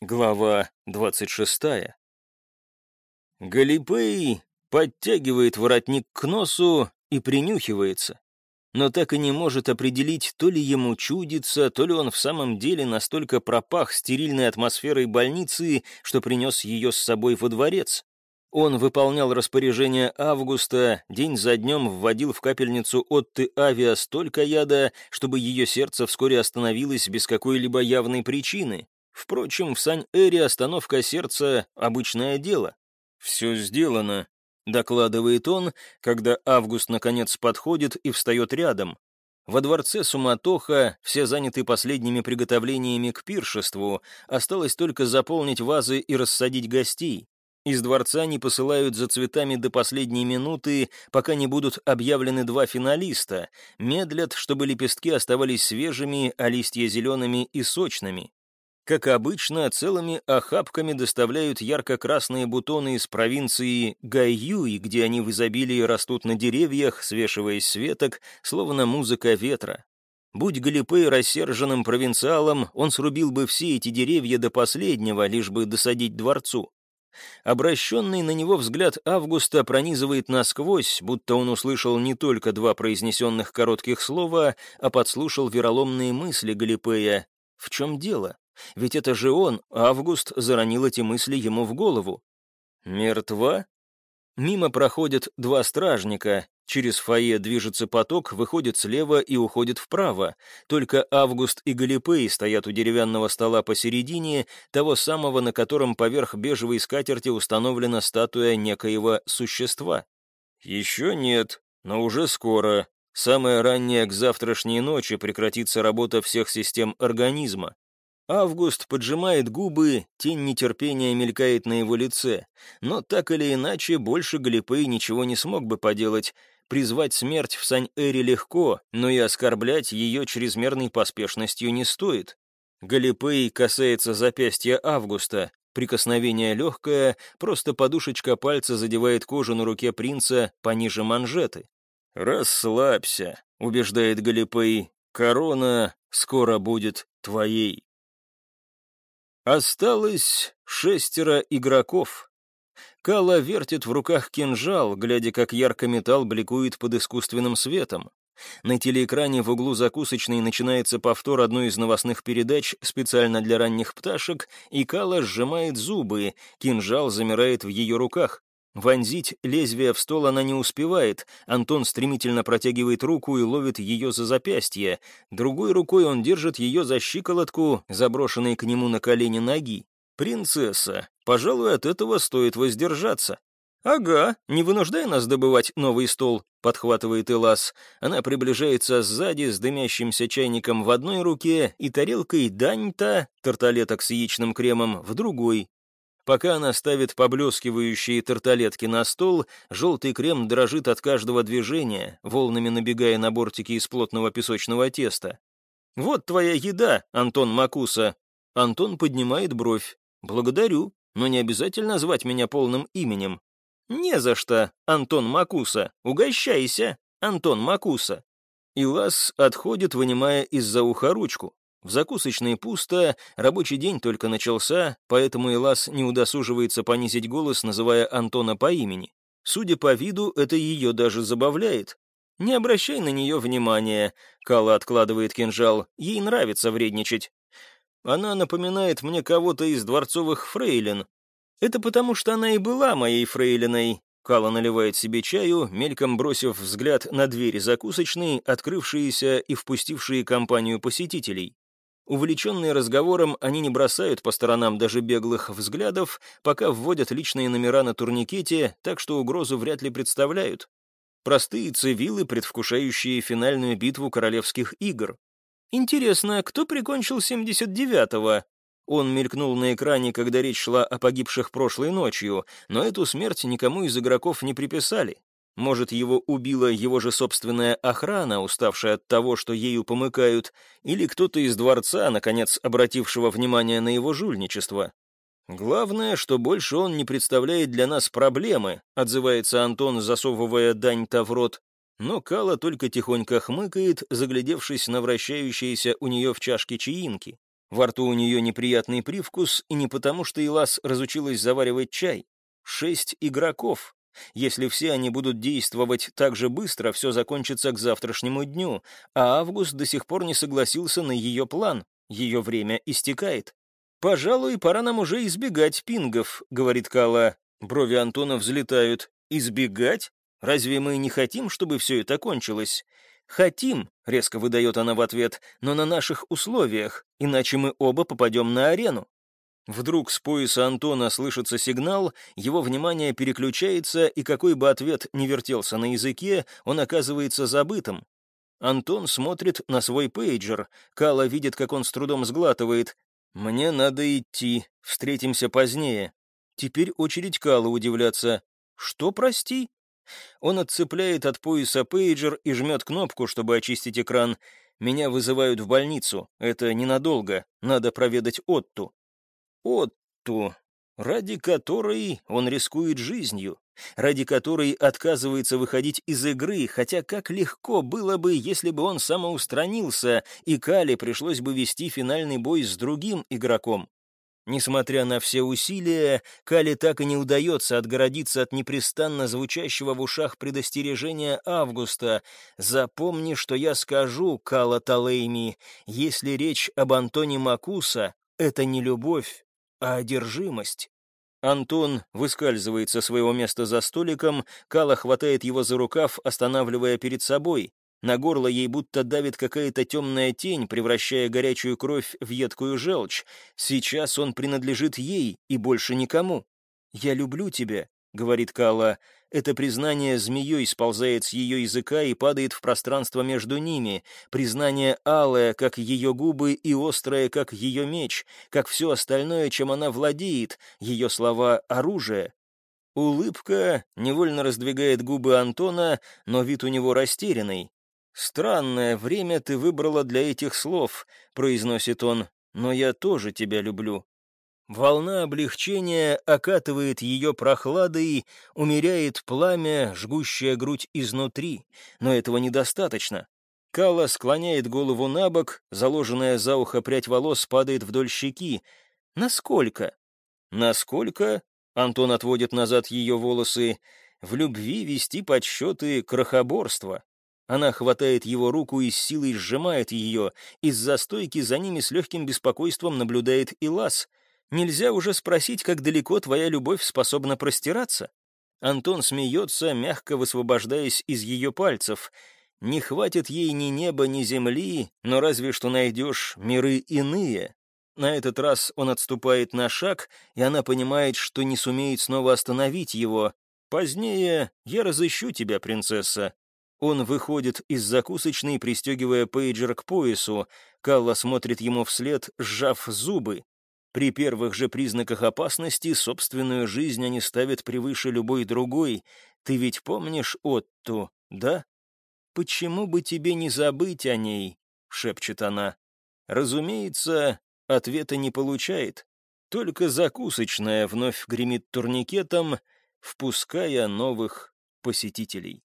Глава 26. Галипей подтягивает воротник к носу и принюхивается, но так и не может определить, то ли ему чудится, то ли он в самом деле настолько пропах стерильной атмосферой больницы, что принес ее с собой во дворец. Он выполнял распоряжение Августа, день за днем вводил в капельницу Отты Авиа столько яда, чтобы ее сердце вскоре остановилось без какой-либо явной причины, Впрочем, в Сань-Эре остановка сердца — обычное дело. «Все сделано», — докладывает он, когда Август наконец подходит и встает рядом. Во дворце суматоха, все заняты последними приготовлениями к пиршеству, осталось только заполнить вазы и рассадить гостей. Из дворца не посылают за цветами до последней минуты, пока не будут объявлены два финалиста, медлят, чтобы лепестки оставались свежими, а листья зелеными и сочными. Как обычно, целыми охапками доставляют ярко-красные бутоны из провинции Гайюй, где они в изобилии растут на деревьях, свешиваясь с веток, словно музыка ветра. Будь Галипей рассерженным провинциалом, он срубил бы все эти деревья до последнего, лишь бы досадить дворцу. Обращенный на него взгляд Августа пронизывает насквозь, будто он услышал не только два произнесенных коротких слова, а подслушал вероломные мысли Галипея. В чем дело? Ведь это же он, Август, заронил эти мысли ему в голову. Мертва? Мимо проходят два стражника, через фойе движется поток, выходит слева и уходит вправо. Только Август и Галипей стоят у деревянного стола посередине, того самого, на котором поверх бежевой скатерти установлена статуя некоего существа. Еще нет, но уже скоро. Самое раннее к завтрашней ночи прекратится работа всех систем организма. Август поджимает губы, тень нетерпения мелькает на его лице. Но так или иначе, больше Галипей ничего не смог бы поделать. Призвать смерть в Сань-Эре легко, но и оскорблять ее чрезмерной поспешностью не стоит. Галипей касается запястья Августа. Прикосновение легкое, просто подушечка пальца задевает кожу на руке принца пониже манжеты. «Расслабься», — убеждает Галипей. «Корона скоро будет твоей». Осталось шестеро игроков. Кала вертит в руках кинжал, глядя, как ярко металл бликует под искусственным светом. На телеэкране в углу закусочной начинается повтор одной из новостных передач специально для ранних пташек, и Кала сжимает зубы, кинжал замирает в ее руках. Вонзить лезвие в стол она не успевает. Антон стремительно протягивает руку и ловит ее за запястье. Другой рукой он держит ее за щиколотку, заброшенной к нему на колени ноги. «Принцесса, пожалуй, от этого стоит воздержаться». «Ага, не вынуждай нас добывать новый стол», — подхватывает Элас. Она приближается сзади с дымящимся чайником в одной руке и тарелкой даньта, тарталеток с яичным кремом, в другой. Пока она ставит поблескивающие тарталетки на стол, желтый крем дрожит от каждого движения, волнами набегая на бортики из плотного песочного теста. «Вот твоя еда, Антон Макуса!» Антон поднимает бровь. «Благодарю, но не обязательно звать меня полным именем». «Не за что, Антон Макуса. Угощайся, Антон Макуса». Илас отходит, вынимая из-за уха ручку. В закусочной пусто, рабочий день только начался, поэтому Элас не удосуживается понизить голос, называя Антона по имени. Судя по виду, это ее даже забавляет. «Не обращай на нее внимания», — Кала откладывает кинжал, «ей нравится вредничать». «Она напоминает мне кого-то из дворцовых фрейлин». «Это потому, что она и была моей фрейлиной», Кала наливает себе чаю, мельком бросив взгляд на двери закусочной, открывшиеся и впустившие компанию посетителей. Увлеченные разговором, они не бросают по сторонам даже беглых взглядов, пока вводят личные номера на турникете, так что угрозу вряд ли представляют. Простые цивилы, предвкушающие финальную битву королевских игр. Интересно, кто прикончил 79-го? Он мелькнул на экране, когда речь шла о погибших прошлой ночью, но эту смерть никому из игроков не приписали. Может, его убила его же собственная охрана, уставшая от того, что ею помыкают, или кто-то из дворца, наконец, обратившего внимание на его жульничество. «Главное, что больше он не представляет для нас проблемы», отзывается Антон, засовывая дань-то в рот. Но Кала только тихонько хмыкает, заглядевшись на вращающиеся у нее в чашке чаинки. Во рту у нее неприятный привкус, и не потому, что Илас разучилась заваривать чай. Шесть игроков. Если все они будут действовать так же быстро, все закончится к завтрашнему дню, а Август до сих пор не согласился на ее план. Ее время истекает. «Пожалуй, пора нам уже избегать пингов», — говорит Кала. Брови Антона взлетают. «Избегать? Разве мы не хотим, чтобы все это кончилось?» «Хотим», — резко выдает она в ответ, «но на наших условиях, иначе мы оба попадем на арену». Вдруг с пояса Антона слышится сигнал, его внимание переключается, и какой бы ответ ни вертелся на языке, он оказывается забытым. Антон смотрит на свой пейджер. Кала видит, как он с трудом сглатывает. «Мне надо идти. Встретимся позднее». Теперь очередь Кала удивляться. «Что, прости?» Он отцепляет от пояса пейджер и жмет кнопку, чтобы очистить экран. «Меня вызывают в больницу. Это ненадолго. Надо проведать Отту». Отту, ради которой он рискует жизнью, ради которой отказывается выходить из игры, хотя как легко было бы, если бы он самоустранился, и Кали пришлось бы вести финальный бой с другим игроком. Несмотря на все усилия, Кали так и не удается отгородиться от непрестанно звучащего в ушах предостережения Августа. «Запомни, что я скажу, Кала Талейми, если речь об Антоне Макуса, это не любовь, а одержимость. Антон выскальзывает со своего места за столиком, Кала хватает его за рукав, останавливая перед собой. На горло ей будто давит какая-то темная тень, превращая горячую кровь в едкую желчь. Сейчас он принадлежит ей и больше никому. «Я люблю тебя», — говорит Кала. Это признание змеей сползает с ее языка и падает в пространство между ними. Признание алое, как ее губы, и острое, как ее меч, как все остальное, чем она владеет, ее слова — оружие. Улыбка невольно раздвигает губы Антона, но вид у него растерянный. «Странное время ты выбрала для этих слов», — произносит он, — «но я тоже тебя люблю». Волна облегчения окатывает ее прохладой, умеряет пламя, жгущая грудь изнутри, но этого недостаточно. Кала склоняет голову на бок, заложенная за ухо прядь волос падает вдоль щеки. Насколько? Насколько? Антон отводит назад ее волосы. В любви вести подсчеты крохоборства. Она хватает его руку и с силой сжимает ее. Из-за стойки за ними с легким беспокойством наблюдает Илас. Нельзя уже спросить, как далеко твоя любовь способна простираться. Антон смеется, мягко высвобождаясь из ее пальцев. Не хватит ей ни неба, ни земли, но разве что найдешь миры иные. На этот раз он отступает на шаг, и она понимает, что не сумеет снова остановить его. «Позднее я разыщу тебя, принцесса». Он выходит из закусочной, пристегивая пейджер к поясу. Калла смотрит ему вслед, сжав зубы. При первых же признаках опасности собственную жизнь они ставят превыше любой другой. Ты ведь помнишь Отту, да? Почему бы тебе не забыть о ней? шепчет она. Разумеется, ответа не получает. Только закусочная вновь гремит турникетом, впуская новых посетителей.